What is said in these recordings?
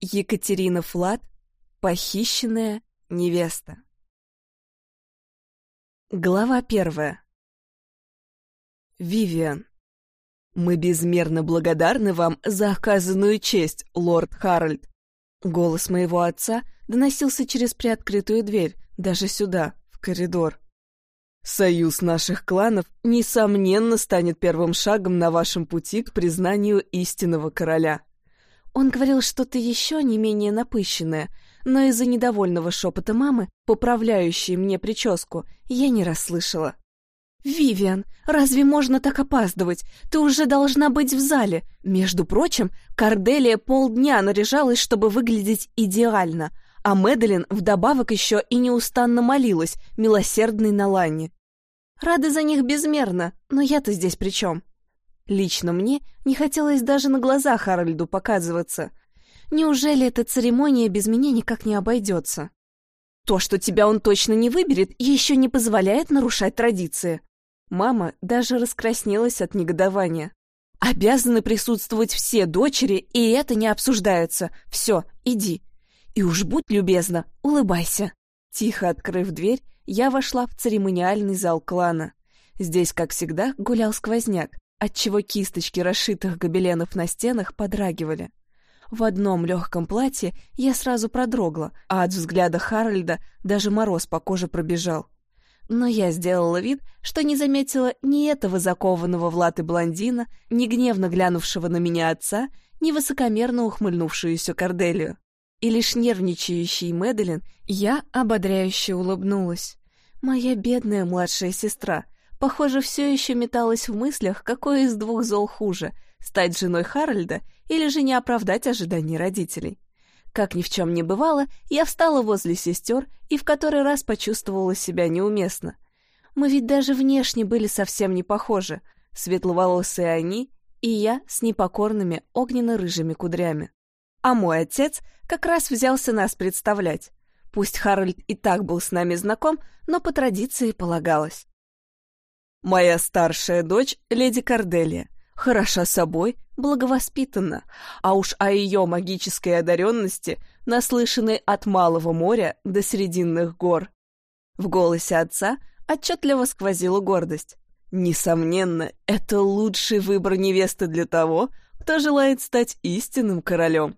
Екатерина Флат, похищенная невеста. Глава первая. Вивиан. Мы безмерно благодарны вам за оказанную честь, лорд Харальд. Голос моего отца доносился через приоткрытую дверь, даже сюда, в коридор. Союз наших кланов, несомненно, станет первым шагом на вашем пути к признанию истинного короля. Он говорил что-то еще не менее напыщенное, но из-за недовольного шепота мамы, поправляющей мне прическу, я не расслышала. «Вивиан, разве можно так опаздывать? Ты уже должна быть в зале. Между прочим, Корделия полдня наряжалась, чтобы выглядеть идеально, а Мэдалин вдобавок еще и неустанно молилась, милосердной Налане. Рады за них безмерно, но я-то здесь при чем?» Лично мне не хотелось даже на глаза Харальду показываться. Неужели эта церемония без меня никак не обойдется? То, что тебя он точно не выберет, еще не позволяет нарушать традиции. Мама даже раскраснелась от негодования. Обязаны присутствовать все дочери, и это не обсуждается. Все, иди. И уж будь любезна, улыбайся. Тихо открыв дверь, я вошла в церемониальный зал клана. Здесь, как всегда, гулял сквозняк отчего кисточки расшитых гобеленов на стенах подрагивали. В одном легком платье я сразу продрогла, а от взгляда Харальда даже мороз по коже пробежал. Но я сделала вид, что не заметила ни этого закованного в латы блондина, ни гневно глянувшего на меня отца, ни высокомерно ухмыльнувшуюся Корделию. И лишь нервничающий Мэдалин я ободряюще улыбнулась. Моя бедная младшая сестра — Похоже, все еще металась в мыслях, какой из двух зол хуже — стать женой Харальда или же не оправдать ожиданий родителей. Как ни в чем не бывало, я встала возле сестер и в который раз почувствовала себя неуместно. Мы ведь даже внешне были совсем не похожи. Светловолосые они и я с непокорными огненно-рыжими кудрями. А мой отец как раз взялся нас представлять. Пусть Харальд и так был с нами знаком, но по традиции полагалось. Моя старшая дочь, леди Корделия, хороша собой, благовоспитанна, а уж о ее магической одаренности наслышаны от Малого моря до Срединных гор. В голосе отца отчетливо сквозила гордость. Несомненно, это лучший выбор невесты для того, кто желает стать истинным королем.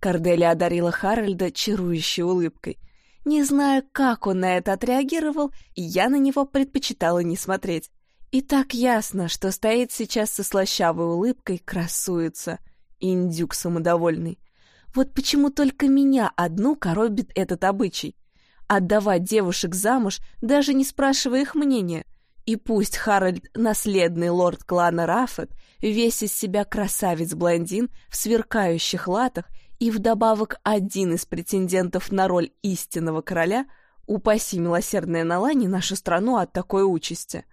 Корделия одарила Харальда чарующей улыбкой. Не знаю, как он на это отреагировал, я на него предпочитала не смотреть. И так ясно, что стоит сейчас со слащавой улыбкой, красуется. Индюк самодовольный. Вот почему только меня одну коробит этот обычай. Отдавать девушек замуж, даже не спрашивая их мнения. И пусть Харальд, наследный лорд клана Раффет, весь из себя красавец-блондин в сверкающих латах и вдобавок один из претендентов на роль истинного короля, упаси милосердная Налани нашу страну от такой участи.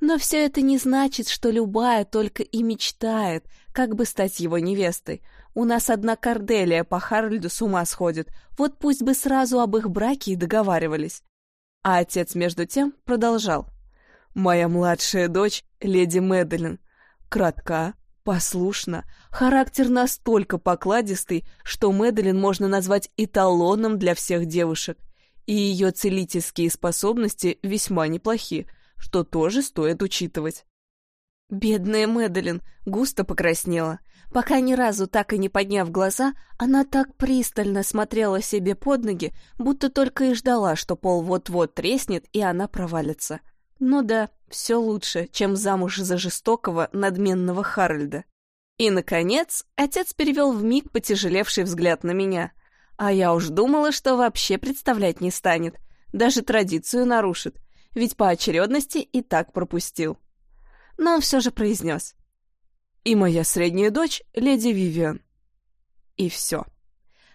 Но все это не значит, что любая только и мечтает, как бы стать его невестой. У нас одна Корделия по Харальду с ума сходит, вот пусть бы сразу об их браке и договаривались. А отец, между тем, продолжал. «Моя младшая дочь, леди Мэдалин, кратка, послушна, характер настолько покладистый, что Мэдалин можно назвать эталоном для всех девушек, и ее целительские способности весьма неплохи, что тоже стоит учитывать. Бедная Мэдалин густо покраснела. Пока ни разу так и не подняв глаза, она так пристально смотрела себе под ноги, будто только и ждала, что пол вот-вот треснет, и она провалится. Ну да, все лучше, чем замуж за жестокого, надменного Харальда. И, наконец, отец перевел вмиг потяжелевший взгляд на меня. А я уж думала, что вообще представлять не станет. Даже традицию нарушит ведь по очередности и так пропустил. Но он все же произнес. «И моя средняя дочь — леди Вивиан». И все.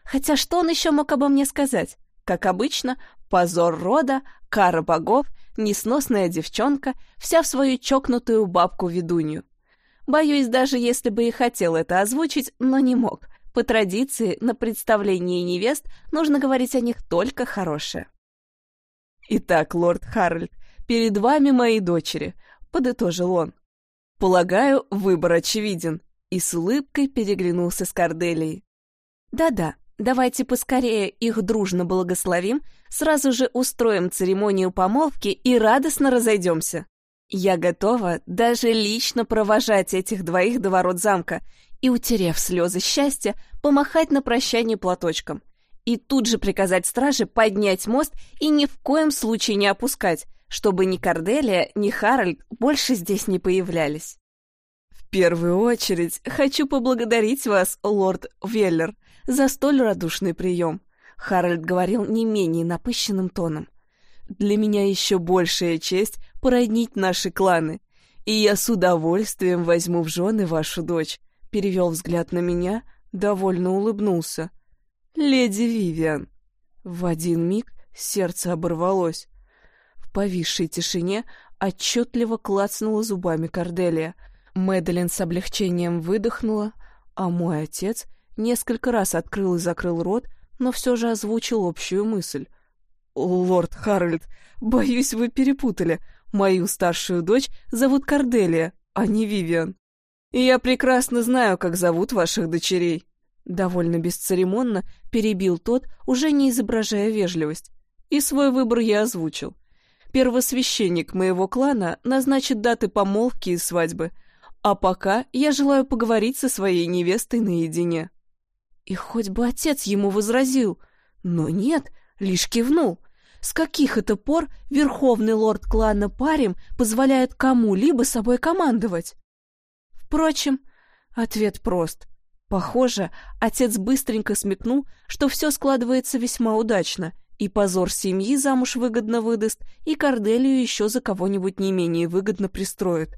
Хотя что он еще мог обо мне сказать? Как обычно, позор рода, кара богов, несносная девчонка, вся в свою чокнутую бабку-ведунью. Боюсь, даже если бы и хотел это озвучить, но не мог. По традиции, на представлении невест нужно говорить о них только хорошее. «Итак, лорд Харальд, перед вами мои дочери», — подытожил он. «Полагаю, выбор очевиден», и с улыбкой переглянулся с Корделией. «Да-да, Давайте поскорее их дружно благословим, сразу же устроим церемонию помолвки и радостно разойдемся. Я готова даже лично провожать этих двоих до ворот замка и, утерев слезы счастья, помахать на прощание платочком. И тут же приказать страже поднять мост и ни в коем случае не опускать, чтобы ни Корделия, ни Харальд больше здесь не появлялись. В первую очередь хочу поблагодарить вас, лорд Веллер, за столь радушный прием. Харальд говорил не менее напыщенным тоном. Для меня еще большая честь породнить наши кланы, и я с удовольствием возьму в жены вашу дочь. Перевел взгляд на меня, довольно улыбнулся. Леди Вивиан. В один миг сердце оборвалось. В повисшей тишине отчетливо клацнула зубами Корделия. Мэдалин с облегчением выдохнула, а мой отец — Несколько раз открыл и закрыл рот, но все же озвучил общую мысль. «Лорд Харальд, боюсь, вы перепутали. Мою старшую дочь зовут Корделия, а не Вивиан. И я прекрасно знаю, как зовут ваших дочерей». Довольно бесцеремонно перебил тот, уже не изображая вежливость. И свой выбор я озвучил. Первосвященник моего клана назначит даты помолвки и свадьбы, а пока я желаю поговорить со своей невестой наедине. И хоть бы отец ему возразил, но нет, лишь кивнул. С каких это пор верховный лорд клана Парим позволяет кому-либо собой командовать? Впрочем, ответ прост. Похоже, отец быстренько смекнул, что все складывается весьма удачно, и позор семьи замуж выгодно выдаст, и Корделию еще за кого-нибудь не менее выгодно пристроит.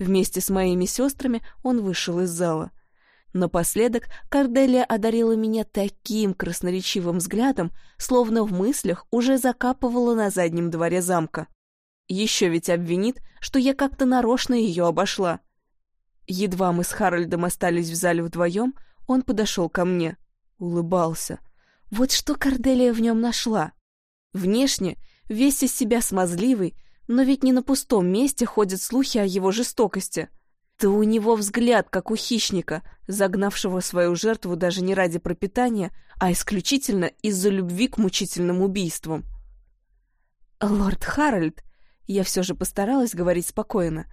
Вместе с моими сестрами он вышел из зала — Напоследок Корделия одарила меня таким красноречивым взглядом, словно в мыслях уже закапывала на заднем дворе замка. Еще ведь обвинит, что я как-то нарочно ее обошла. Едва мы с Харальдом остались в зале вдвоем, он подошел ко мне. Улыбался. Вот что Корделия в нем нашла. Внешне весь из себя смазливый, но ведь не на пустом месте ходят слухи о его жестокости — да у него взгляд, как у хищника, загнавшего свою жертву даже не ради пропитания, а исключительно из-за любви к мучительным убийствам. «Лорд Харальд», я все же постаралась говорить спокойно,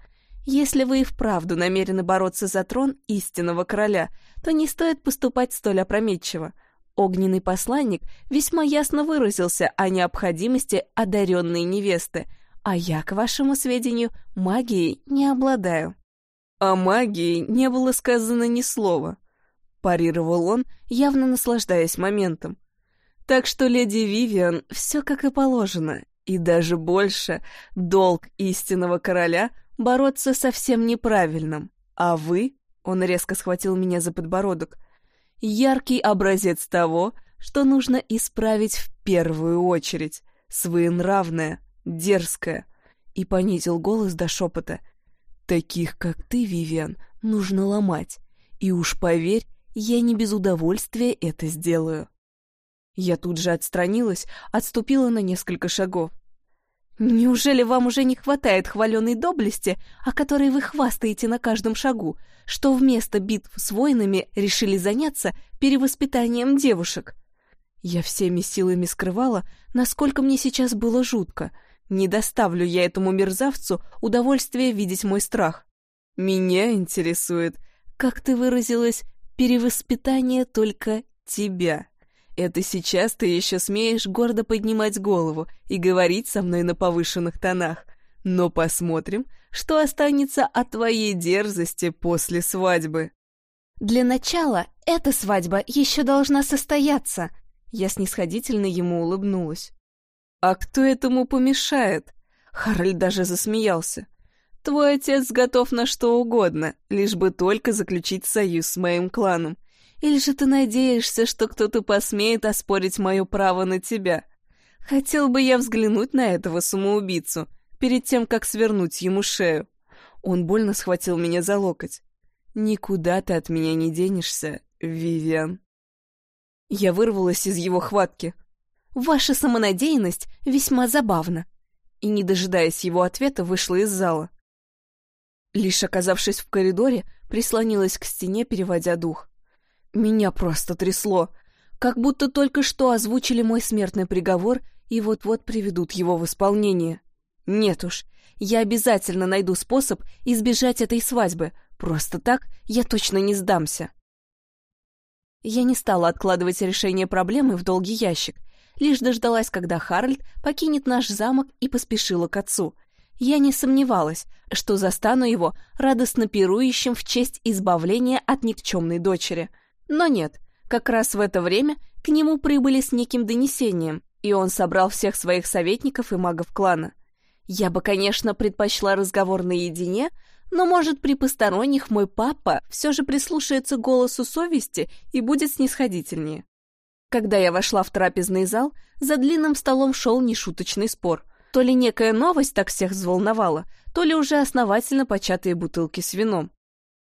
«если вы и вправду намерены бороться за трон истинного короля, то не стоит поступать столь опрометчиво. Огненный посланник весьма ясно выразился о необходимости одаренной невесты, а я, к вашему сведению, магией не обладаю». О магии не было сказано ни слова. Парировал он, явно наслаждаясь моментом. Так что леди Вивиан все как и положено, и даже больше долг истинного короля бороться со всем неправильным. А вы, он резко схватил меня за подбородок, яркий образец того, что нужно исправить в первую очередь, своенравное, дерзкое, и понизил голос до шепота — Таких, как ты, Вивиан, нужно ломать. И уж поверь, я не без удовольствия это сделаю. Я тут же отстранилась, отступила на несколько шагов. Неужели вам уже не хватает хваленой доблести, о которой вы хвастаете на каждом шагу, что вместо битв с воинами решили заняться перевоспитанием девушек? Я всеми силами скрывала, насколько мне сейчас было жутко — не доставлю я этому мерзавцу удовольствия видеть мой страх. Меня интересует, как ты выразилась, перевоспитание только тебя. Это сейчас ты еще смеешь гордо поднимать голову и говорить со мной на повышенных тонах. Но посмотрим, что останется от твоей дерзости после свадьбы. Для начала эта свадьба еще должна состояться. Я снисходительно ему улыбнулась. «А кто этому помешает?» Харальд даже засмеялся. «Твой отец готов на что угодно, лишь бы только заключить союз с моим кланом. Или же ты надеешься, что кто-то посмеет оспорить мое право на тебя? Хотел бы я взглянуть на этого самоубийцу, перед тем, как свернуть ему шею». Он больно схватил меня за локоть. «Никуда ты от меня не денешься, Вивиан». Я вырвалась из его хватки. Ваша самонадеянность весьма забавна. И, не дожидаясь его ответа, вышла из зала. Лишь оказавшись в коридоре, прислонилась к стене, переводя дух. Меня просто трясло. Как будто только что озвучили мой смертный приговор и вот-вот приведут его в исполнение. Нет уж, я обязательно найду способ избежать этой свадьбы. Просто так я точно не сдамся. Я не стала откладывать решение проблемы в долгий ящик, лишь дождалась, когда Харальд покинет наш замок и поспешила к отцу. Я не сомневалась, что застану его радостно пирующим в честь избавления от никчемной дочери. Но нет, как раз в это время к нему прибыли с неким донесением, и он собрал всех своих советников и магов клана. Я бы, конечно, предпочла разговор наедине, но, может, при посторонних мой папа все же прислушается голосу совести и будет снисходительнее. Когда я вошла в трапезный зал, за длинным столом шел нешуточный спор. То ли некая новость так всех взволновала, то ли уже основательно початые бутылки с вином.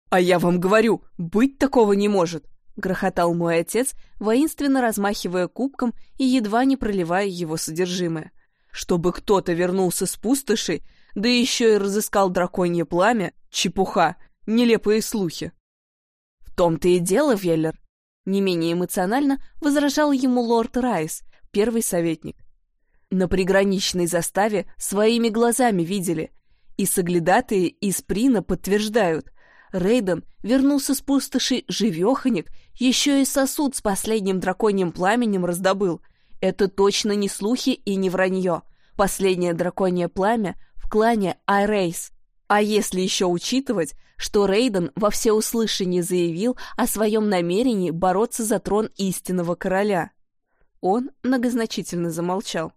«А я вам говорю, быть такого не может!» Грохотал мой отец, воинственно размахивая кубком и едва не проливая его содержимое. «Чтобы кто-то вернулся с пустоши, да еще и разыскал драконье пламя, чепуха, нелепые слухи». «В том-то и дело, Веллер», — не менее эмоционально возражал ему лорд Райс, первый советник. На приграничной заставе своими глазами видели, и соглядатые из Прина подтверждают — Рейден вернулся с пустоши живеханик, еще и сосуд с последним драконьим пламенем раздобыл. Это точно не слухи и не вранье. Последнее драконье пламя в клане Айрейс. А если еще учитывать, что Рейден во всеуслышание заявил о своем намерении бороться за трон истинного короля. Он многозначительно замолчал.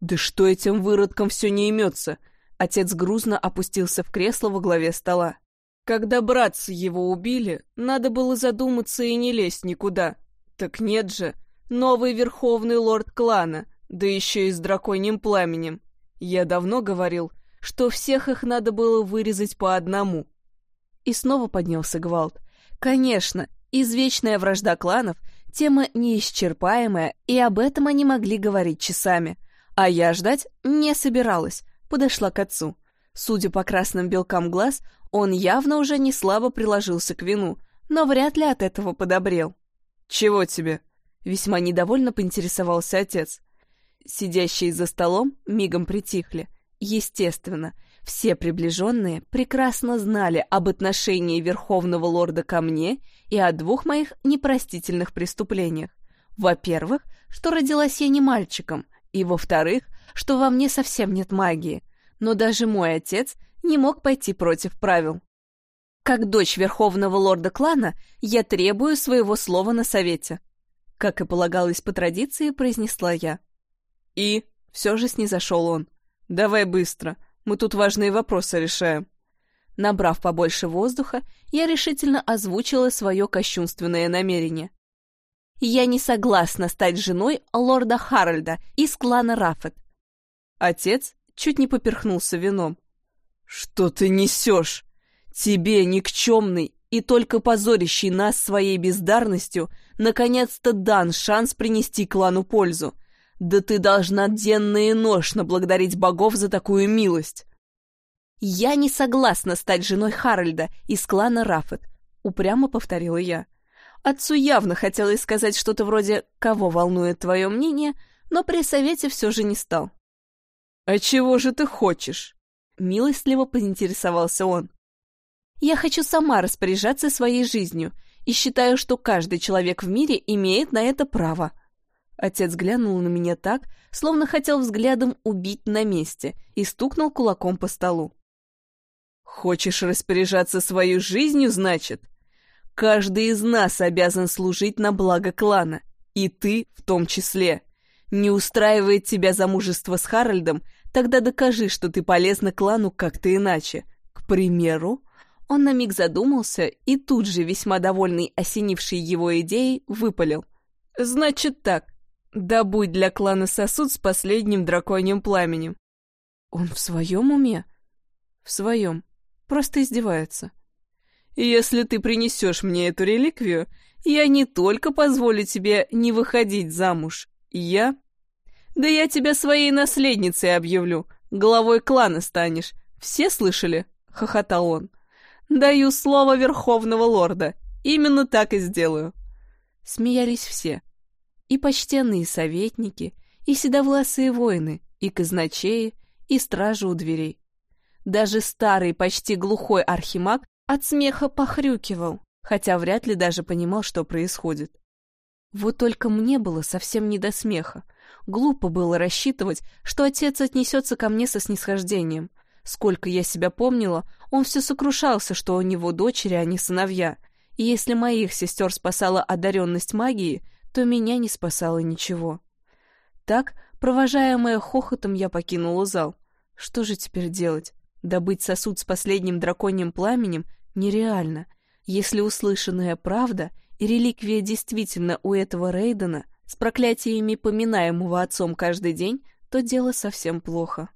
«Да что этим выродкам все не имется?» Отец грузно опустился в кресло во главе стола. Когда братцы его убили, надо было задуматься и не лезть никуда. Так нет же, новый верховный лорд клана, да еще и с драконьим пламенем. Я давно говорил, что всех их надо было вырезать по одному. И снова поднялся гвалт. Конечно, извечная вражда кланов — тема неисчерпаемая, и об этом они могли говорить часами. А я ждать не собиралась, подошла к отцу. Судя по красным белкам глаз, он явно уже не слабо приложился к вину, но вряд ли от этого подобрел. «Чего тебе?» — весьма недовольно поинтересовался отец. Сидящие за столом мигом притихли. Естественно, все приближенные прекрасно знали об отношении Верховного Лорда ко мне и о двух моих непростительных преступлениях. Во-первых, что родилась я не мальчиком, и во-вторых, что во мне совсем нет магии — но даже мой отец не мог пойти против правил. Как дочь верховного лорда клана, я требую своего слова на совете. Как и полагалось по традиции, произнесла я. И все же снизошел он. Давай быстро, мы тут важные вопросы решаем. Набрав побольше воздуха, я решительно озвучила свое кощунственное намерение. Я не согласна стать женой лорда Харальда из клана Рафет. Отец чуть не поперхнулся вином. «Что ты несешь? Тебе, никчемный и только позорящий нас своей бездарностью, наконец-то дан шанс принести клану пользу. Да ты должна денно и ношно благодарить богов за такую милость!» «Я не согласна стать женой Харальда из клана Рафет», — упрямо повторила я. Отцу явно хотелось сказать что-то вроде «Кого волнует твое мнение?», но при совете все же не стал. «А чего же ты хочешь?» — милостливо поинтересовался он. «Я хочу сама распоряжаться своей жизнью и считаю, что каждый человек в мире имеет на это право». Отец глянул на меня так, словно хотел взглядом убить на месте, и стукнул кулаком по столу. «Хочешь распоряжаться своей жизнью, значит? Каждый из нас обязан служить на благо клана, и ты в том числе. Не устраивает тебя замужество с Харальдом, Тогда докажи, что ты полезна клану как-то иначе. К примеру, он на миг задумался и тут же, весьма довольный осенившей его идеей, выпалил. «Значит так, добудь для клана сосуд с последним драконьим пламенем». «Он в своем уме?» «В своем. Просто издевается». «Если ты принесешь мне эту реликвию, я не только позволю тебе не выходить замуж, я да я тебя своей наследницей объявлю, главой клана станешь. Все слышали?» — хохотал он. «Даю слово Верховного Лорда. Именно так и сделаю». Смеялись все. и почтенные советники, и седовласые воины, и казначеи, и стражи у дверей. Даже старый, почти глухой архимаг от смеха похрюкивал, хотя вряд ли даже понимал, что происходит. Вот только мне было совсем не до смеха. Глупо было рассчитывать, что отец отнесется ко мне со снисхождением. Сколько я себя помнила, он все сокрушался, что у него дочери, а не сыновья. И если моих сестер спасала одаренность магии, то меня не спасало ничего. Так, провожаемая хохотом, я покинула зал. Что же теперь делать? Добыть сосуд с последним драконьим пламенем нереально. Если услышанная правда и реликвия действительно у этого Рейдена с проклятиями поминаемого отцом каждый день, то дело совсем плохо.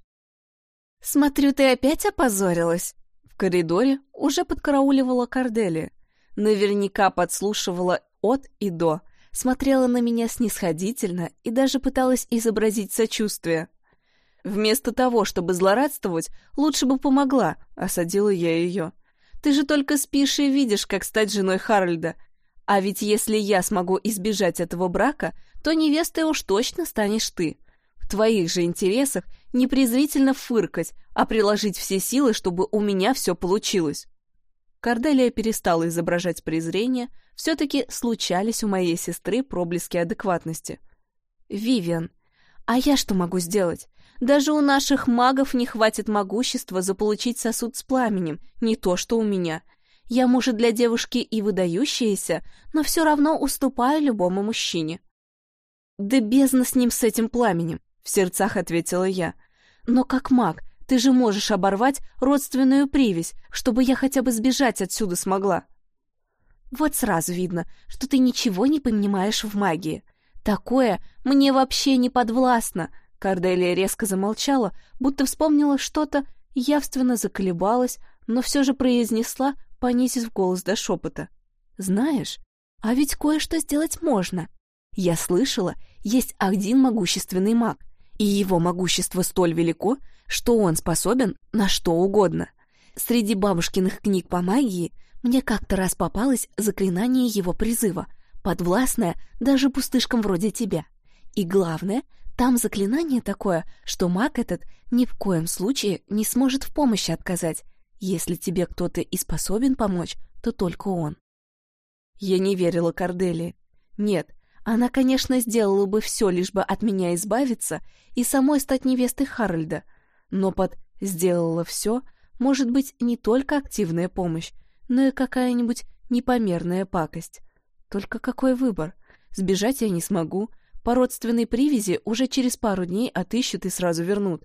«Смотрю, ты опять опозорилась?» В коридоре уже подкарауливала Корделия. Наверняка подслушивала от и до, смотрела на меня снисходительно и даже пыталась изобразить сочувствие. Вместо того, чтобы злорадствовать, лучше бы помогла, осадила я ее. Ты же только спишь и видишь, как стать женой Харальда. А ведь если я смогу избежать этого брака, то невестой уж точно станешь ты твоих же интересах не презрительно фыркать, а приложить все силы, чтобы у меня все получилось. Корделия перестала изображать презрение, все-таки случались у моей сестры проблески адекватности. «Вивиан, а я что могу сделать? Даже у наших магов не хватит могущества заполучить сосуд с пламенем, не то что у меня. Я, может, для девушки и выдающаяся, но все равно уступаю любому мужчине». «Да бездна с ним, с этим пламенем. — в сердцах ответила я. «Но как маг, ты же можешь оборвать родственную привязь, чтобы я хотя бы сбежать отсюда смогла». «Вот сразу видно, что ты ничего не понимаешь в магии. Такое мне вообще не подвластно!» Корделия резко замолчала, будто вспомнила что-то, явственно заколебалась, но все же произнесла, понизив голос до шепота. «Знаешь, а ведь кое-что сделать можно. Я слышала, есть один могущественный маг, и его могущество столь велико, что он способен на что угодно. Среди бабушкиных книг по магии мне как-то раз попалось заклинание его призыва, подвластное даже пустышкам вроде тебя. И главное, там заклинание такое, что маг этот ни в коем случае не сможет в помощи отказать. Если тебе кто-то и способен помочь, то только он. Я не верила Корделии. Нет, она, конечно, сделала бы все, лишь бы от меня избавиться и самой стать невестой Харальда, но под «сделала все» может быть не только активная помощь, но и какая-нибудь непомерная пакость. Только какой выбор? Сбежать я не смогу, по родственной привязи уже через пару дней отыщут и сразу вернут.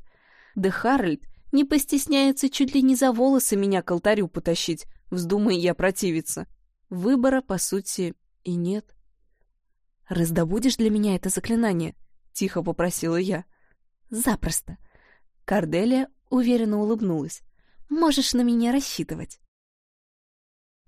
Да Харальд не постесняется чуть ли не за волосы меня к алтарю потащить, вздумай я противиться. Выбора, по сути, и нет. «Раздобудешь для меня это заклинание?» — тихо попросила я. «Запросто». Карделия уверенно улыбнулась. «Можешь на меня рассчитывать».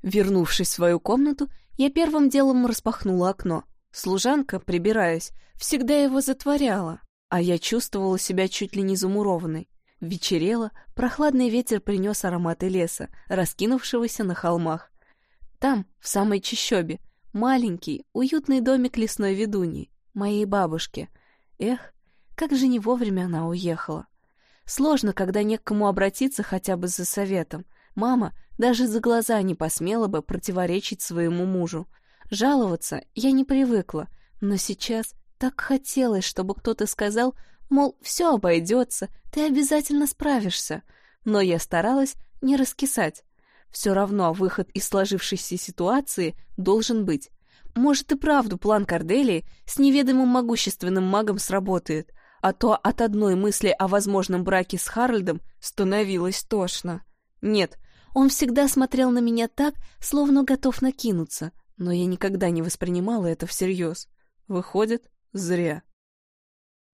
Вернувшись в свою комнату, я первым делом распахнула окно. Служанка, прибираясь, всегда его затворяла, а я чувствовала себя чуть ли не замурованной. Вечерело, прохладный ветер принес ароматы леса, раскинувшегося на холмах. Там, в самой чащобе, Маленький, уютный домик лесной ведуньи, моей бабушки. Эх, как же не вовремя она уехала. Сложно, когда не к кому обратиться хотя бы за советом. Мама даже за глаза не посмела бы противоречить своему мужу. Жаловаться я не привыкла, но сейчас так хотелось, чтобы кто-то сказал, мол, все обойдется, ты обязательно справишься. Но я старалась не раскисать. Все равно выход из сложившейся ситуации должен быть. Может и правду план Корделии с неведомым могущественным магом сработает, а то от одной мысли о возможном браке с Харальдом становилось тошно. Нет, он всегда смотрел на меня так, словно готов накинуться, но я никогда не воспринимала это всерьез. Выходит, зря.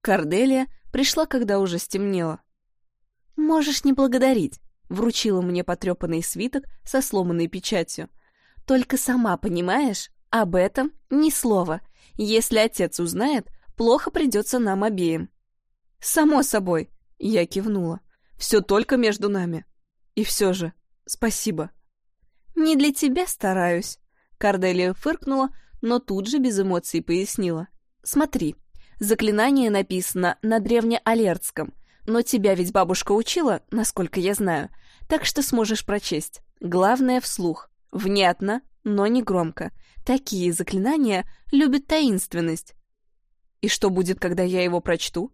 Корделия пришла, когда уже стемнело. «Можешь не благодарить вручила мне потрепанный свиток со сломанной печатью. «Только сама понимаешь, об этом ни слова. Если отец узнает, плохо придется нам обеим». «Само собой», — я кивнула. «Все только между нами. И все же, спасибо». «Не для тебя стараюсь», — Карделия фыркнула, но тут же без эмоций пояснила. Смотри, заклинание написано на древнеалертском, но тебя ведь бабушка учила, насколько я знаю, так что сможешь прочесть. Главное вслух. Внятно, но не громко. Такие заклинания любят таинственность. И что будет, когда я его прочту?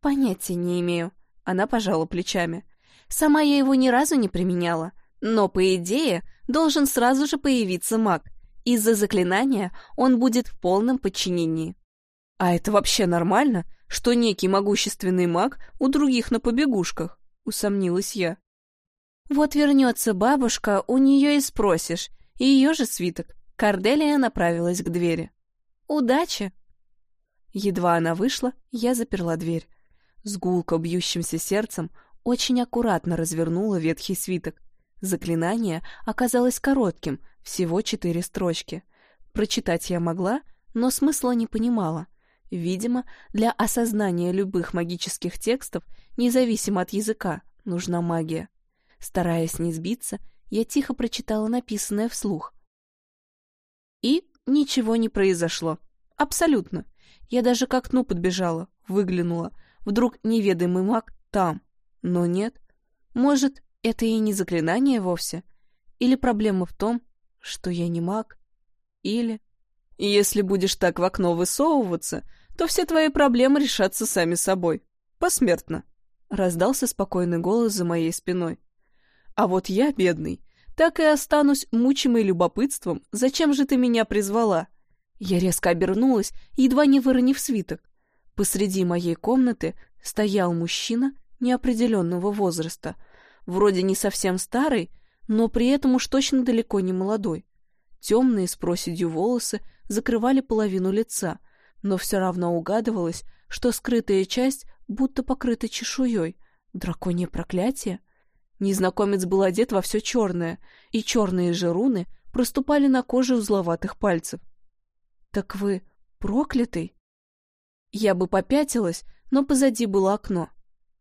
Понятия не имею. Она пожала плечами. Сама я его ни разу не применяла. Но, по идее, должен сразу же появиться маг. Из-за заклинания он будет в полном подчинении. А это вообще нормально, что некий могущественный маг у других на побегушках? Усомнилась я. Вот вернется бабушка, у нее и спросишь. И ее же свиток. Корделия направилась к двери. «Удачи!» Едва она вышла, я заперла дверь. С гулко бьющимся сердцем очень аккуратно развернула ветхий свиток. Заклинание оказалось коротким, всего четыре строчки. Прочитать я могла, но смысла не понимала. Видимо, для осознания любых магических текстов, независимо от языка, нужна магия. Стараясь не сбиться, я тихо прочитала написанное вслух. И ничего не произошло. Абсолютно. Я даже к окну подбежала, выглянула. Вдруг неведомый маг там. Но нет. Может, это и не заклинание вовсе? Или проблема в том, что я не маг? Или... Если будешь так в окно высовываться, то все твои проблемы решатся сами собой. Посмертно. Раздался спокойный голос за моей спиной. А вот я, бедный, так и останусь мучимой любопытством, зачем же ты меня призвала? Я резко обернулась, едва не выронив свиток. Посреди моей комнаты стоял мужчина неопределенного возраста, вроде не совсем старый, но при этом уж точно далеко не молодой. Темные с проседью волосы закрывали половину лица, но все равно угадывалось, что скрытая часть будто покрыта чешуей. Драконье проклятие? Незнакомец был одет во все черное, и черные же руны проступали на коже узловатых пальцев. «Так вы проклятый?» Я бы попятилась, но позади было окно.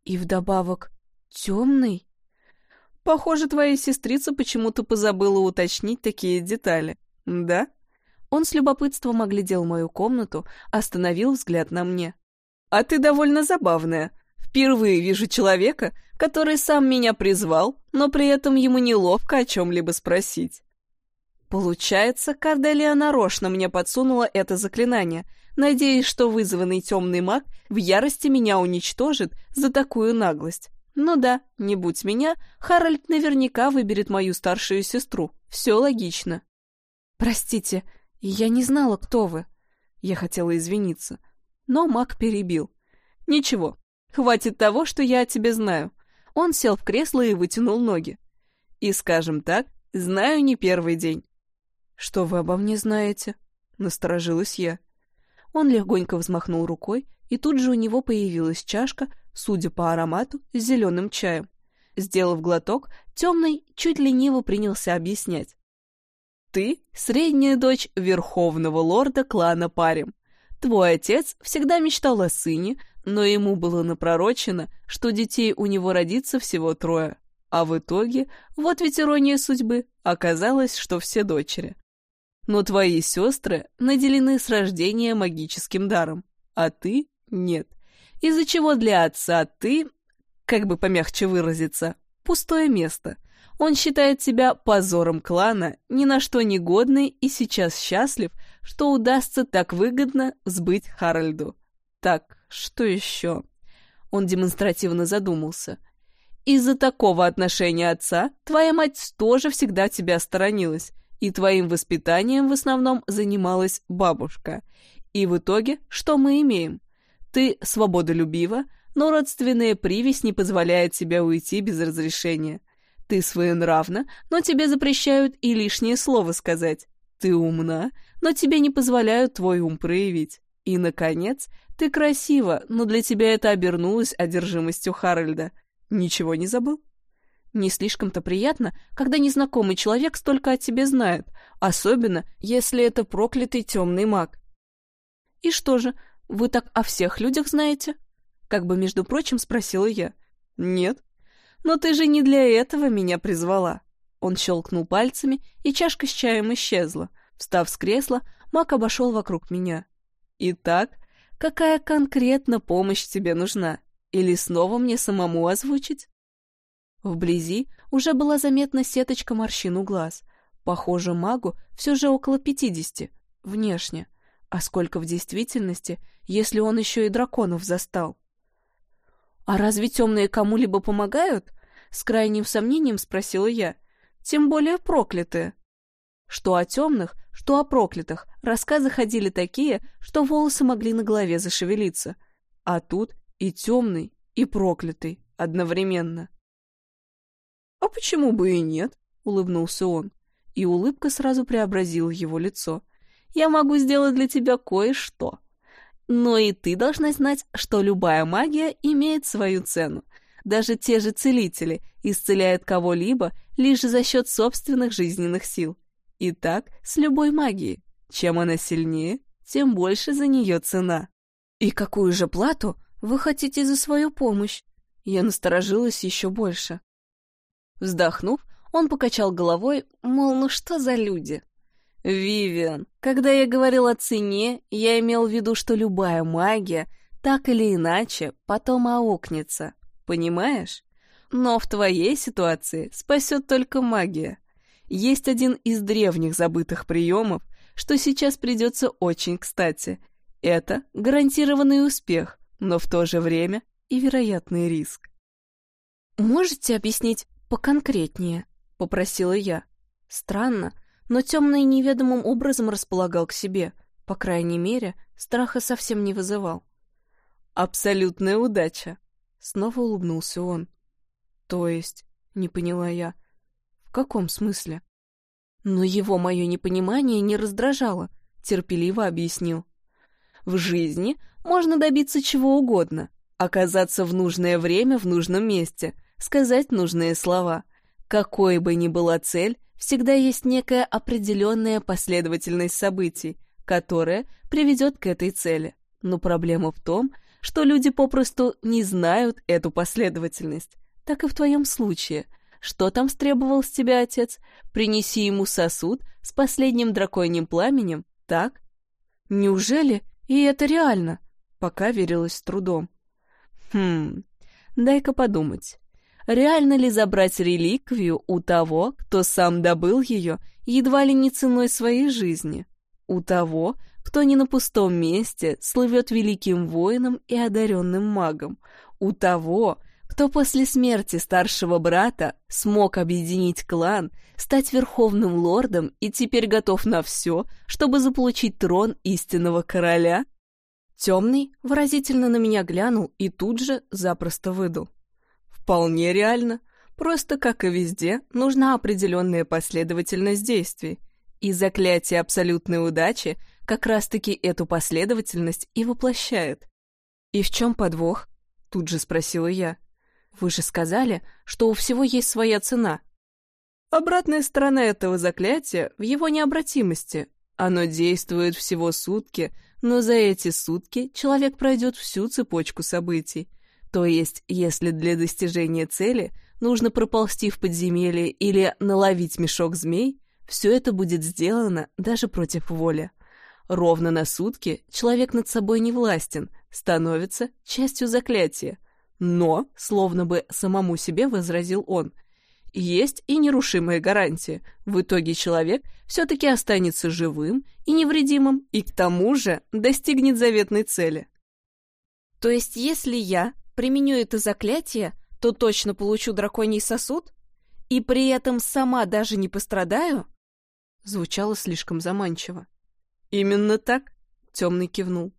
И вдобавок темный. Похоже, твоя сестрица почему-то позабыла уточнить такие детали. Да? Он с любопытством оглядел мою комнату, остановил взгляд на мне. А ты довольно забавная. Впервые вижу человека, который сам меня призвал, но при этом ему неловко о чем-либо спросить. Получается, Карделия нарочно мне подсунула это заклинание, надеясь, что вызванный темный маг в ярости меня уничтожит за такую наглость. Ну да, не будь меня, Харальд наверняка выберет мою старшую сестру. Все логично. Простите, я не знала, кто вы. Я хотела извиниться, но маг перебил. Ничего, хватит того, что я о тебе знаю. Он сел в кресло и вытянул ноги. И, скажем так, знаю не первый день. «Что вы обо мне знаете?» — насторожилась я. Он легонько взмахнул рукой, и тут же у него появилась чашка, судя по аромату, с зеленым чаем. Сделав глоток, темный чуть лениво принялся объяснять. «Ты — средняя дочь верховного лорда клана Парим. Твой отец всегда мечтал о сыне, но ему было напророчено, что детей у него родится всего трое. А в итоге, вот ведь ирония судьбы, оказалось, что все дочери. Но твои сестры наделены с рождения магическим даром, а ты — нет. Из-за чего для отца ты, как бы помягче выразиться, пустое место. Он считает себя позором клана, ни на что не годный и сейчас счастлив, что удастся так выгодно сбыть Харальду. Так, что еще? Он демонстративно задумался. Из-за такого отношения отца твоя мать тоже всегда тебя сторонилась, и твоим воспитанием в основном занималась бабушка. И в итоге что мы имеем? Ты свободолюбива, но родственная привязь не позволяет тебе уйти без разрешения. Ты своенравна, но тебе запрещают и лишнее слово сказать. Ты умна, но тебе не позволяют твой ум проявить. И, наконец, ты красива, но для тебя это обернулось одержимостью Харальда. Ничего не забыл? Не слишком-то приятно, когда незнакомый человек столько о тебе знает, особенно, если это проклятый темный маг. И что же, вы так о всех людях знаете? Как бы, между прочим, спросила я. Нет. Но ты же не для этого меня призвала. Он щелкнул пальцами, и чашка с чаем исчезла. Встав с кресла, маг обошел вокруг меня. Итак, какая конкретно помощь тебе нужна? Или снова мне самому озвучить? Вблизи уже была заметна сеточка морщин у глаз. Похоже, магу все же около пятидесяти, внешне. А сколько в действительности, если он еще и драконов застал? «А разве темные кому-либо помогают?» С крайним сомнением спросила я. «Тем более проклятые». Что о темных, что о проклятых, рассказы ходили такие, что волосы могли на голове зашевелиться. А тут и темный, и проклятый одновременно. «А почему бы и нет?» — улыбнулся он. И улыбка сразу преобразила его лицо. «Я могу сделать для тебя кое-что. Но и ты должна знать, что любая магия имеет свою цену. Даже те же целители исцеляют кого-либо лишь за счет собственных жизненных сил. И так с любой магией. Чем она сильнее, тем больше за нее цена. И какую же плату вы хотите за свою помощь? Я насторожилась еще больше. Вздохнув, он покачал головой, мол, ну что за люди? Вивиан, когда я говорил о цене, я имел в виду, что любая магия, так или иначе, потом аукнется. Понимаешь? Но в твоей ситуации спасет только магия. Есть один из древних забытых приемов, что сейчас придется очень кстати. Это гарантированный успех, но в то же время и вероятный риск. «Можете объяснить поконкретнее?» — попросила я. Странно, но темный неведомым образом располагал к себе. По крайней мере, страха совсем не вызывал. «Абсолютная удача!» — снова улыбнулся он. «То есть?» — не поняла я. «В каком смысле?» Но его мое непонимание не раздражало, терпеливо объяснил. «В жизни можно добиться чего угодно, оказаться в нужное время в нужном месте, сказать нужные слова. Какой бы ни была цель, всегда есть некая определенная последовательность событий, которая приведет к этой цели. Но проблема в том, что люди попросту не знают эту последовательность. Так и в твоем случае – что там стребовал с тебя отец? Принеси ему сосуд с последним драконьим пламенем, так? Неужели? И это реально? Пока верилась с трудом. Хм, дай-ка подумать. Реально ли забрать реликвию у того, кто сам добыл ее, едва ли не ценой своей жизни? У того, кто не на пустом месте слывет великим воином и одаренным магом? У того, кто после смерти старшего брата смог объединить клан, стать верховным лордом и теперь готов на все, чтобы заполучить трон истинного короля? Темный выразительно на меня глянул и тут же запросто выдал. Вполне реально. Просто, как и везде, нужна определенная последовательность действий. И заклятие абсолютной удачи как раз-таки эту последовательность и воплощает. «И в чем подвох?» — тут же спросила я. Вы же сказали, что у всего есть своя цена. Обратная сторона этого заклятия в его необратимости. Оно действует всего сутки, но за эти сутки человек пройдет всю цепочку событий. То есть, если для достижения цели нужно проползти в подземелье или наловить мешок змей, все это будет сделано даже против воли. Ровно на сутки человек над собой не властен, становится частью заклятия. Но, словно бы самому себе возразил он, есть и нерушимые гарантии. В итоге человек все-таки останется живым и невредимым, и к тому же достигнет заветной цели. То есть, если я применю это заклятие, то точно получу драконий сосуд? И при этом сама даже не пострадаю? Звучало слишком заманчиво. Именно так, темный кивнул.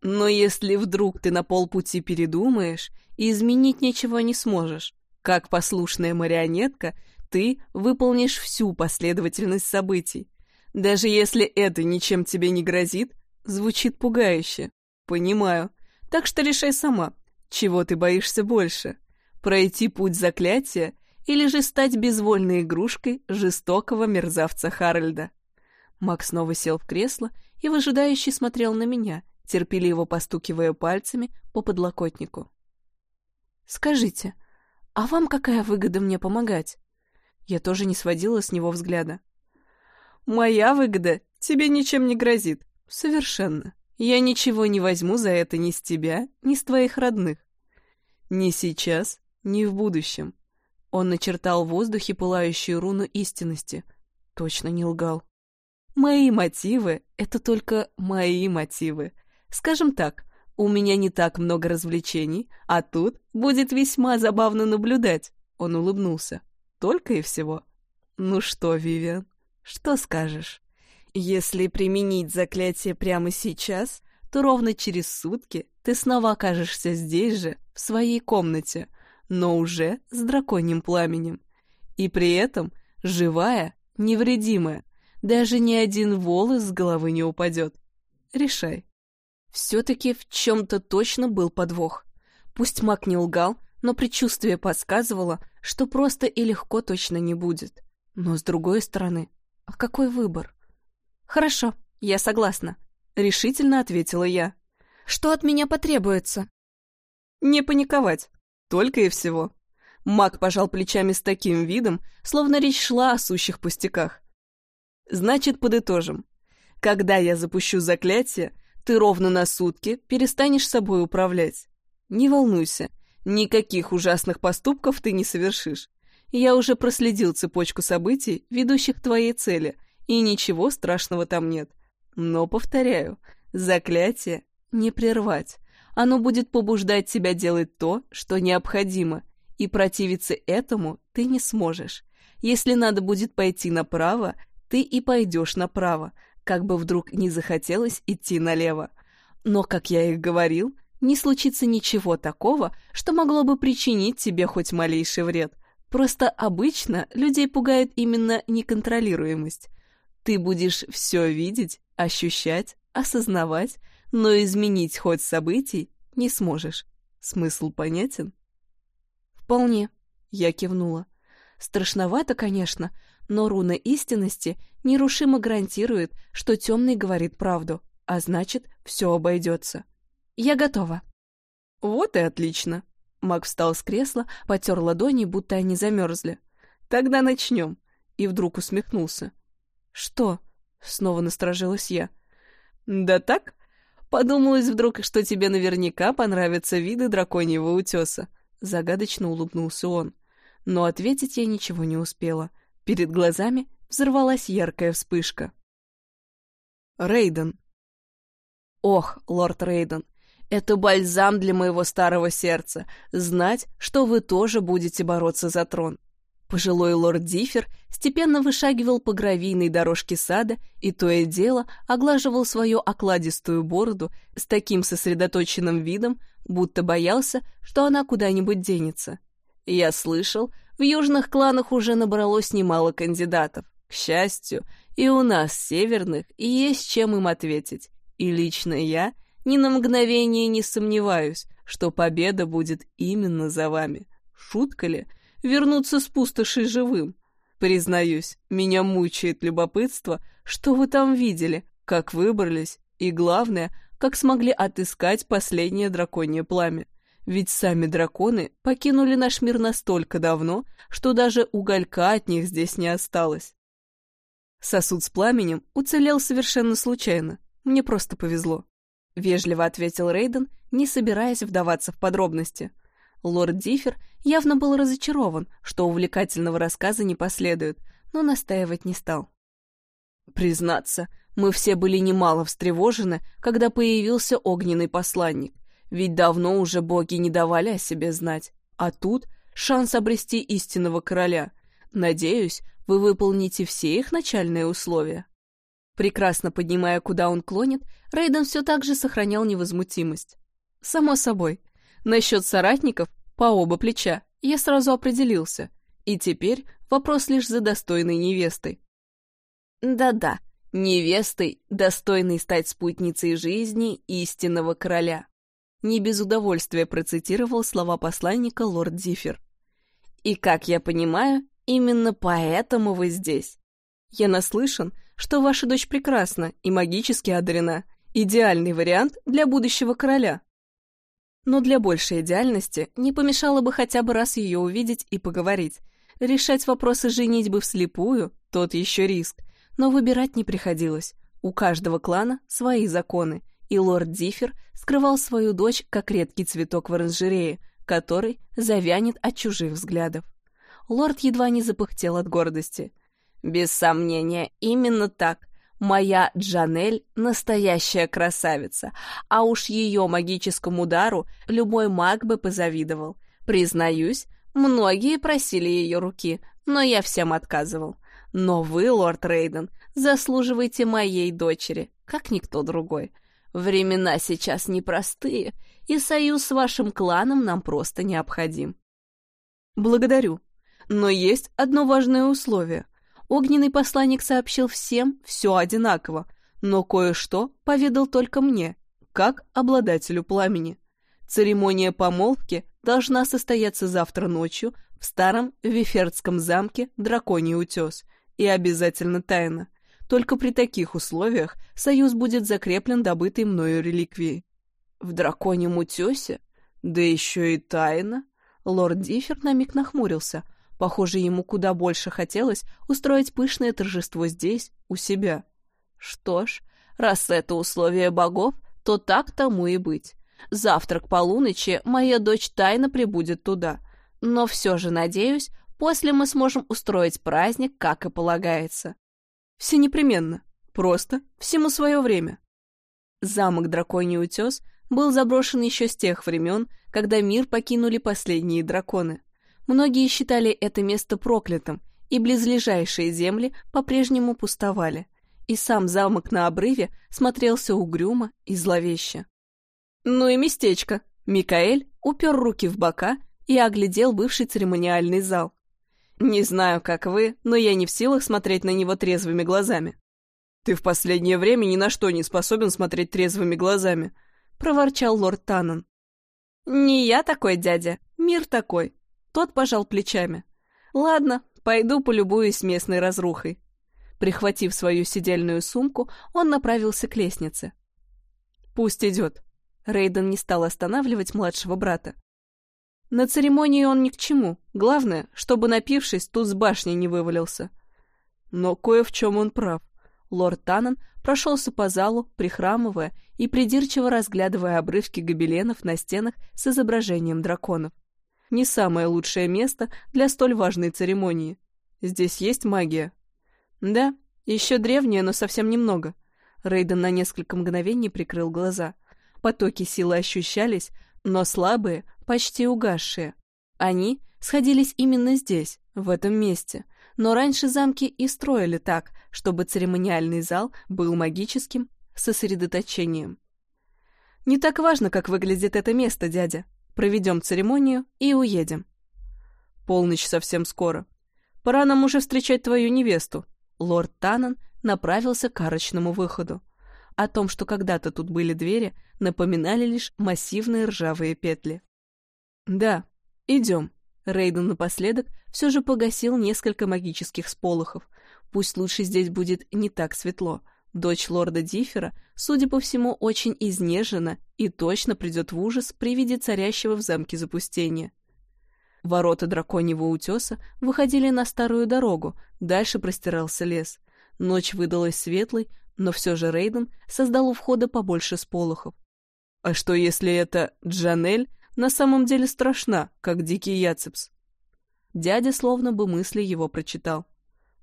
Но если вдруг ты на полпути передумаешь и изменить ничего не сможешь, как послушная марионетка, ты выполнишь всю последовательность событий. Даже если это ничем тебе не грозит, звучит пугающе. Понимаю. Так что решай сама, чего ты боишься больше. Пройти путь заклятия или же стать безвольной игрушкой жестокого мерзавца Харальда. Макс снова сел в кресло и выжидающе смотрел на меня — терпеливо постукивая пальцами по подлокотнику. «Скажите, а вам какая выгода мне помогать?» Я тоже не сводила с него взгляда. «Моя выгода тебе ничем не грозит. Совершенно. Я ничего не возьму за это ни с тебя, ни с твоих родных. Ни сейчас, ни в будущем. Он начертал в воздухе пылающую руну истинности. Точно не лгал. Мои мотивы — это только мои мотивы. Скажем так, у меня не так много развлечений, а тут будет весьма забавно наблюдать. Он улыбнулся. Только и всего. Ну что, Вивиан, что скажешь? Если применить заклятие прямо сейчас, то ровно через сутки ты снова окажешься здесь же, в своей комнате, но уже с драконьим пламенем. И при этом живая, невредимая, даже ни один волос с головы не упадет. Решай. Все-таки в чем-то точно был подвох. Пусть маг не лгал, но предчувствие подсказывало, что просто и легко точно не будет. Но с другой стороны, а какой выбор? «Хорошо, я согласна», — решительно ответила я. «Что от меня потребуется?» «Не паниковать, только и всего». Маг пожал плечами с таким видом, словно речь шла о сущих пустяках. «Значит, подытожим. Когда я запущу заклятие, ты ровно на сутки перестанешь собой управлять. Не волнуйся, никаких ужасных поступков ты не совершишь. Я уже проследил цепочку событий, ведущих к твоей цели, и ничего страшного там нет. Но, повторяю, заклятие не прервать. Оно будет побуждать тебя делать то, что необходимо, и противиться этому ты не сможешь. Если надо будет пойти направо, ты и пойдешь направо, как бы вдруг не захотелось идти налево. Но, как я и говорил, не случится ничего такого, что могло бы причинить тебе хоть малейший вред. Просто обычно людей пугает именно неконтролируемость. Ты будешь все видеть, ощущать, осознавать, но изменить ход событий не сможешь. Смысл понятен? Вполне, я кивнула. Страшновато, конечно, но руна истинности нерушимо гарантирует, что темный говорит правду, а значит, все обойдется. Я готова. Вот и отлично. Маг встал с кресла, потер ладони, будто они замерзли. Тогда начнем. И вдруг усмехнулся. Что? Снова насторожилась я. Да так? Подумалось вдруг, что тебе наверняка понравятся виды драконьего утеса. Загадочно улыбнулся он. Но ответить я ничего не успела — Перед глазами взорвалась яркая вспышка. Рейден. Ох, лорд Рейден, это бальзам для моего старого сердца, знать, что вы тоже будете бороться за трон. Пожилой лорд Диффер степенно вышагивал по гравийной дорожке сада и то и дело оглаживал свою окладистую бороду с таким сосредоточенным видом, будто боялся, что она куда-нибудь денется. Я слышал, в южных кланах уже набралось немало кандидатов. К счастью, и у нас, северных, и есть чем им ответить. И лично я ни на мгновение не сомневаюсь, что победа будет именно за вами. Шутка ли? Вернуться с пустошей живым. Признаюсь, меня мучает любопытство, что вы там видели, как выбрались, и главное, как смогли отыскать последнее драконье пламя. Ведь сами драконы покинули наш мир настолько давно, что даже уголька от них здесь не осталось. Сосуд с пламенем уцелел совершенно случайно. Мне просто повезло. Вежливо ответил Рейден, не собираясь вдаваться в подробности. Лорд Диффер явно был разочарован, что увлекательного рассказа не последует, но настаивать не стал. Признаться, мы все были немало встревожены, когда появился огненный посланник. Ведь давно уже боги не давали о себе знать. А тут шанс обрести истинного короля. Надеюсь, вы выполните все их начальные условия. Прекрасно понимая, куда он клонит, Рейден все так же сохранял невозмутимость. Само собой. Насчет соратников по оба плеча я сразу определился. И теперь вопрос лишь за достойной невестой. Да-да, невестой, достойной стать спутницей жизни истинного короля не без удовольствия процитировал слова посланника лорд Диффер. «И, как я понимаю, именно поэтому вы здесь. Я наслышан, что ваша дочь прекрасна и магически одарена. Идеальный вариант для будущего короля. Но для большей идеальности не помешало бы хотя бы раз ее увидеть и поговорить. Решать вопросы женитьбы вслепую — тот еще риск, но выбирать не приходилось. У каждого клана свои законы, и лорд Диффер скрывал свою дочь, как редкий цветок в оранжерее, который завянет от чужих взглядов. Лорд едва не запыхтел от гордости. «Без сомнения, именно так. Моя Джанель — настоящая красавица, а уж ее магическому удару любой маг бы позавидовал. Признаюсь, многие просили ее руки, но я всем отказывал. Но вы, лорд Рейден, заслуживаете моей дочери, как никто другой. Времена сейчас непростые, и союз с вашим кланом нам просто необходим. Благодарю. Но есть одно важное условие. Огненный посланник сообщил всем все одинаково, но кое-что поведал только мне, как обладателю пламени. Церемония помолвки должна состояться завтра ночью в старом Вифердском замке Драконий Утес, и обязательно тайно. Только при таких условиях союз будет закреплен добытой мною реликвией. В Драконьем Утесе? Да еще и тайно. Лорд Диффер на миг нахмурился, Похоже, ему куда больше хотелось устроить пышное торжество здесь, у себя. Что ж, раз это условие богов, то так тому и быть. Завтра к полуночи моя дочь тайно прибудет туда. Но все же, надеюсь, после мы сможем устроить праздник, как и полагается. Все непременно. Просто всему свое время. Замок Драконий Утес был заброшен еще с тех времен, когда мир покинули последние драконы. Многие считали это место проклятым, и близлежащие земли по-прежнему пустовали, и сам замок на обрыве смотрелся угрюмо и зловеще. «Ну и местечко!» Микаэль упер руки в бока и оглядел бывший церемониальный зал. «Не знаю, как вы, но я не в силах смотреть на него трезвыми глазами». «Ты в последнее время ни на что не способен смотреть трезвыми глазами», — проворчал лорд Таннен. «Не я такой дядя, мир такой», тот пожал плечами. «Ладно, пойду полюбуюсь местной разрухой». Прихватив свою сидельную сумку, он направился к лестнице. «Пусть идет». Рейден не стал останавливать младшего брата. На церемонии он ни к чему. Главное, чтобы, напившись, тут с башни не вывалился. Но кое в чем он прав. Лорд Таннен прошелся по залу, прихрамывая и придирчиво разглядывая обрывки гобеленов на стенах с изображением драконов не самое лучшее место для столь важной церемонии. Здесь есть магия. Да, еще древняя, но совсем немного. Рейден на несколько мгновений прикрыл глаза. Потоки силы ощущались, но слабые, почти угасшие. Они сходились именно здесь, в этом месте. Но раньше замки и строили так, чтобы церемониальный зал был магическим сосредоточением. «Не так важно, как выглядит это место, дядя», Проведем церемонию и уедем. Полночь совсем скоро. Пора нам уже встречать твою невесту. Лорд Таннен направился к арочному выходу. О том, что когда-то тут были двери, напоминали лишь массивные ржавые петли. Да, идем. Рейден напоследок все же погасил несколько магических сполохов. Пусть лучше здесь будет не так светло, Дочь лорда Диффера, судя по всему, очень изнежена и точно придет в ужас при виде царящего в замке запустения. Ворота драконьего утеса выходили на старую дорогу, дальше простирался лес. Ночь выдалась светлой, но все же Рейден создал у входа побольше сполохов. А что если это Джанель на самом деле страшна, как дикий яцепс? Дядя словно бы мысли его прочитал.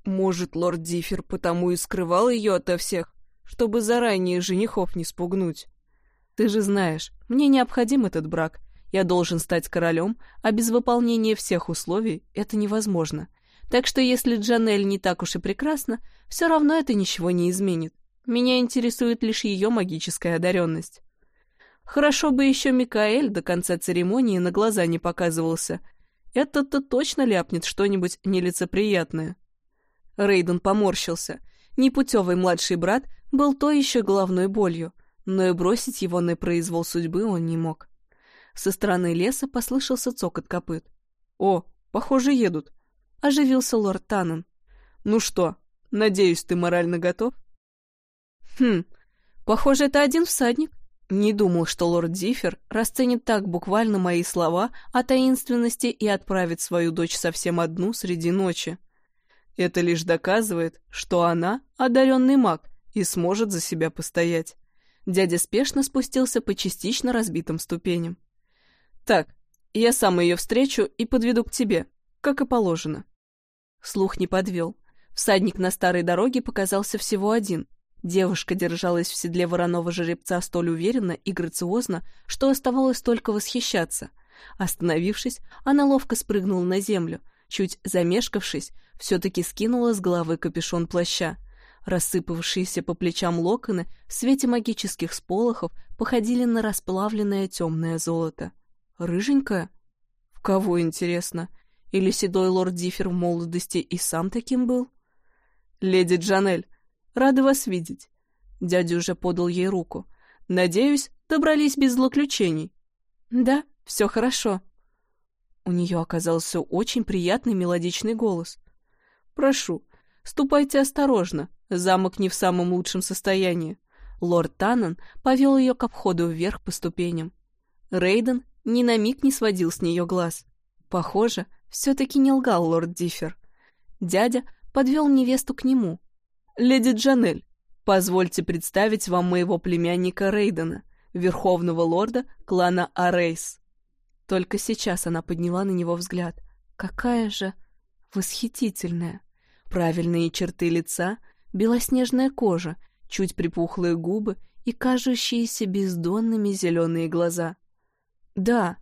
Может, лорд Диффер потому и скрывал ее ото всех, чтобы заранее женихов не спугнуть. Ты же знаешь, мне необходим этот брак. Я должен стать королем, а без выполнения всех условий это невозможно. Так что если Джанель не так уж и прекрасна, все равно это ничего не изменит. Меня интересует лишь ее магическая одаренность. Хорошо бы еще Микаэль до конца церемонии на глаза не показывался. Это-то точно ляпнет что-нибудь нелицеприятное. Рейден поморщился. Непутевый младший брат был то еще головной болью, но и бросить его на произвол судьбы он не мог. Со стороны леса послышался цокот копыт. «О, похоже, едут!» — оживился лорд Таннен. «Ну что, надеюсь, ты морально готов?» «Хм, похоже, это один всадник. Не думал, что лорд Диффер расценит так буквально мои слова о таинственности и отправит свою дочь совсем одну среди ночи. Это лишь доказывает, что она одаренный маг и сможет за себя постоять. Дядя спешно спустился по частично разбитым ступеням. «Так, я сам ее встречу и подведу к тебе, как и положено». Слух не подвел. Всадник на старой дороге показался всего один. Девушка держалась в седле вороного жеребца столь уверенно и грациозно, что оставалось только восхищаться. Остановившись, она ловко спрыгнула на землю, чуть замешкавшись, все-таки скинула с головы капюшон плаща. Рассыпавшиеся по плечам локоны в свете магических сполохов походили на расплавленное темное золото. Рыженькая? В кого, интересно? Или седой лорд Диффер в молодости и сам таким был? «Леди Джанель, рада вас видеть». Дядя уже подал ей руку. «Надеюсь, добрались без злоключений». «Да, все хорошо». У нее оказался очень приятный мелодичный голос. «Прошу, ступайте осторожно, замок не в самом лучшем состоянии». Лорд Таннен повел ее к обходу вверх по ступеням. Рейден ни на миг не сводил с нее глаз. Похоже, все-таки не лгал лорд Диффер. Дядя подвел невесту к нему. «Леди Джанель, позвольте представить вам моего племянника Рейдена, верховного лорда клана Арейс». Только сейчас она подняла на него взгляд. Какая же восхитительная. Правильные черты лица, белоснежная кожа, чуть припухлые губы и кажущиеся бездонными зеленые глаза. Да,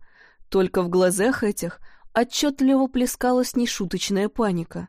только в глазах этих отчетливо плескалась нешуточная паника.